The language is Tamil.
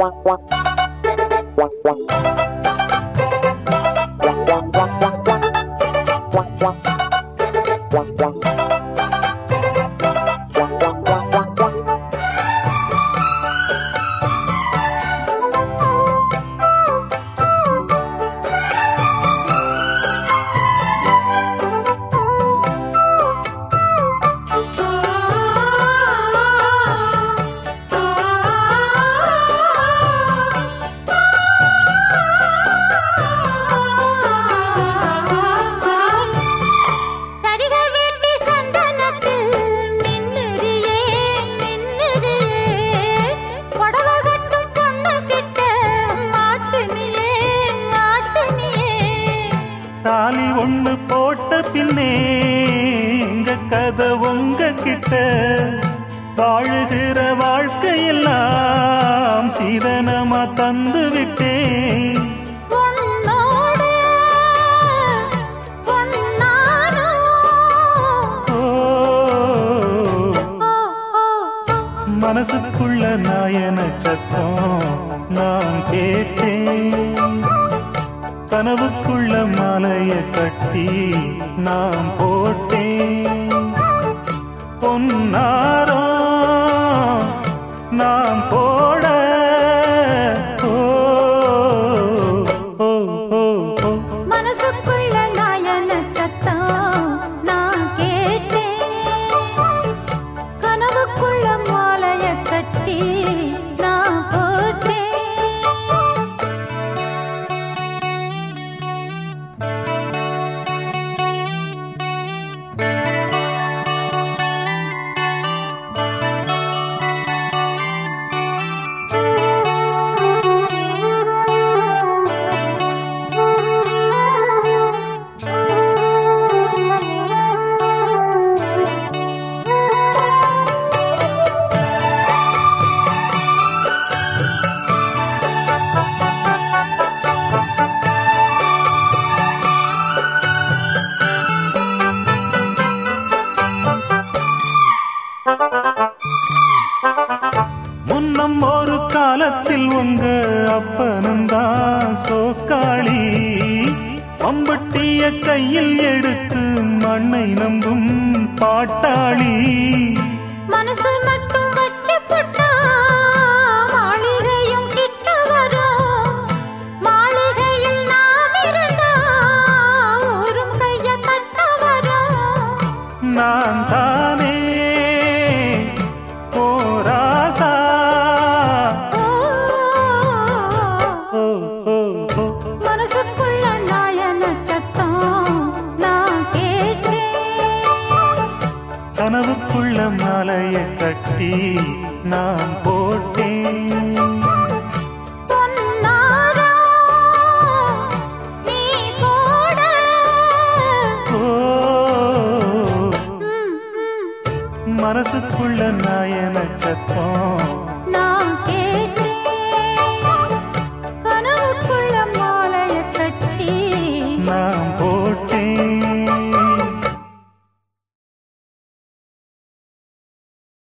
Wow. போட்ட பின்னே எங்க கதை உங்க கிட்ட வாழுகிற வாழ்க்கையெல்லாம் சீதனமா தந்து விட்டேன். மனசுக்குள்ள நாயன சத்தம் நான் கேட்டேன். கனவுக்குள் மாலைய கட்டி நான் போட்டேன். பொன்னார் காலத்தில் உங்க அப்பனந்தான் சோக்காளி. பம்பட்டிய கையில் எடுத்து மண்ணை நம்பும் பாட்டாளி. நான் போட்டேன். மனசுக்குள்ள நாயன சத்தம்